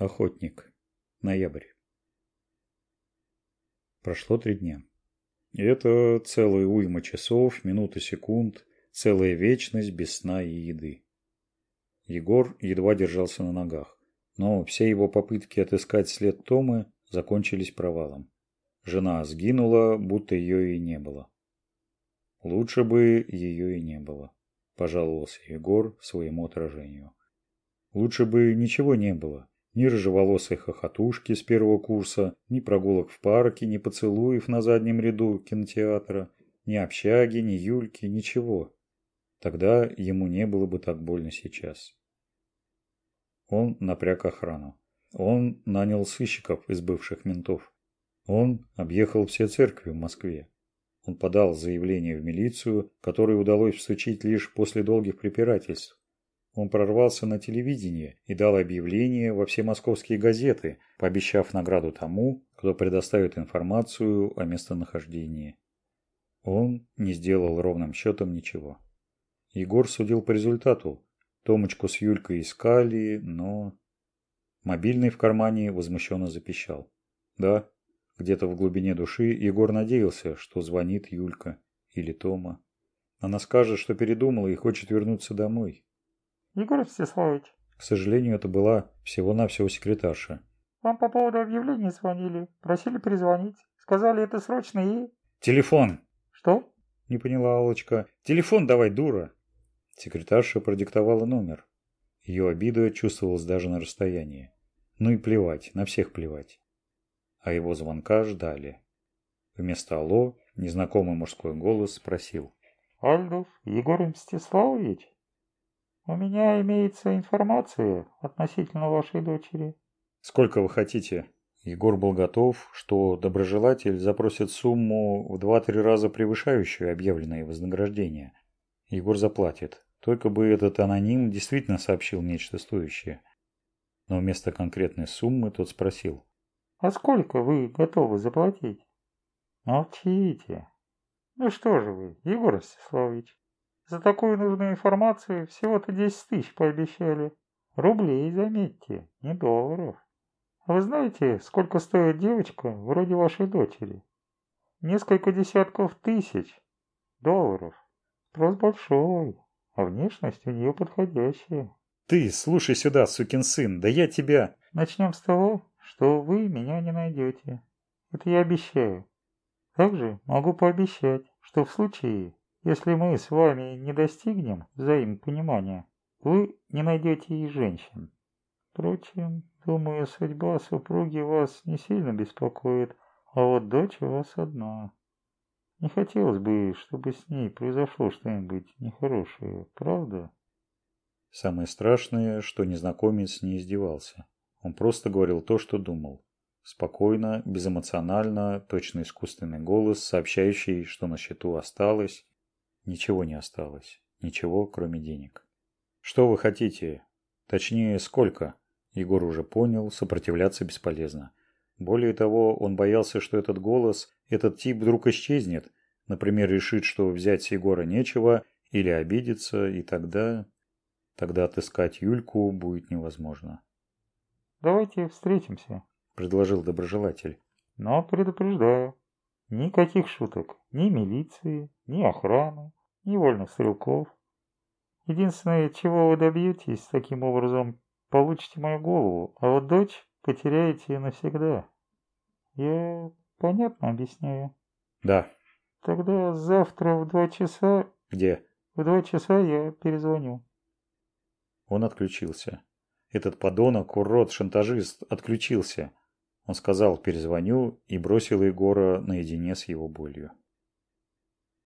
охотник ноябрь прошло три дня это целая уйма часов минут и секунд целая вечность без сна и еды егор едва держался на ногах но все его попытки отыскать след томы закончились провалом жена сгинула будто ее и не было лучше бы ее и не было пожаловался егор своему отражению лучше бы ничего не было ни рыжеволосой хохотушки с первого курса, ни прогулок в парке, ни поцелуев на заднем ряду кинотеатра, ни общаги, ни Юльки, ничего. Тогда ему не было бы так больно сейчас. Он напряг охрану. Он нанял сыщиков из бывших ментов. Он объехал все церкви в Москве. Он подал заявление в милицию, которое удалось всучить лишь после долгих препирательств. Он прорвался на телевидение и дал объявление во все московские газеты, пообещав награду тому, кто предоставит информацию о местонахождении. Он не сделал ровным счетом ничего. Егор судил по результату. Томочку с Юлькой искали, но... Мобильный в кармане возмущенно запищал. Да, где-то в глубине души Егор надеялся, что звонит Юлька или Тома. Она скажет, что передумала и хочет вернуться домой. Егор Всеславович. К сожалению, это была всего-навсего секретарша. Вам по поводу объявления звонили. Просили перезвонить. Сказали, это срочно и... Телефон. Что? Не поняла Алочка. Телефон давай, дура. Секретарша продиктовала номер. Ее обида чувствовалась даже на расстоянии. Ну и плевать, на всех плевать. А его звонка ждали. Вместо «Алло» незнакомый мужской голос спросил. «Альдов Егор Мстиславович?» У меня имеется информация относительно вашей дочери. Сколько вы хотите? Егор был готов, что доброжелатель запросит сумму в 2-3 раза превышающую объявленное вознаграждение. Егор заплатит. Только бы этот аноним действительно сообщил нечто стоящее. Но вместо конкретной суммы тот спросил. «А сколько вы готовы заплатить?» «Молчите. Ну что же вы, Егор Ростиславович, за такую нужную информацию всего-то 10 тысяч пообещали. Рублей, заметьте, не долларов. А вы знаете, сколько стоит девочка вроде вашей дочери? Несколько десятков тысяч долларов. Спрос большой, а внешность у нее подходящая. Ты, слушай сюда, сукин сын, да я тебя... Начнем с того, что вы меня не найдете. Это я обещаю. Также могу пообещать, что в случае, если мы с вами не достигнем взаимопонимания, вы не найдете и женщин. Впрочем, думаю, судьба супруги вас не сильно беспокоит, а вот дочь у вас одна. Не хотелось бы, чтобы с ней произошло что-нибудь нехорошее, правда? Самое страшное, что незнакомец не издевался. Он просто говорил то, что думал. Спокойно, безэмоционально, точно искусственный голос, сообщающий, что на счету осталось, Ничего не осталось. Ничего, кроме денег. Что вы хотите? Точнее, сколько? Егор уже понял, сопротивляться бесполезно. Более того, он боялся, что этот голос, этот тип вдруг исчезнет. Например, решит, что взять с Егора нечего, или обидится, и тогда... Тогда отыскать Юльку будет невозможно. «Давайте встретимся», — предложил доброжелатель. «Но предупреждаю, Никаких шуток. Ни милиции, ни охраны, ни вольных стрелков. Единственное, чего вы добьетесь, таким образом получите мою голову, а вот дочь потеряете навсегда. Я понятно объясняю? Да. Тогда завтра в два часа... Где? В два часа я перезвоню. Он отключился. Этот подонок, урод, шантажист, отключился. Он сказал, перезвоню и бросил Егора наедине с его болью.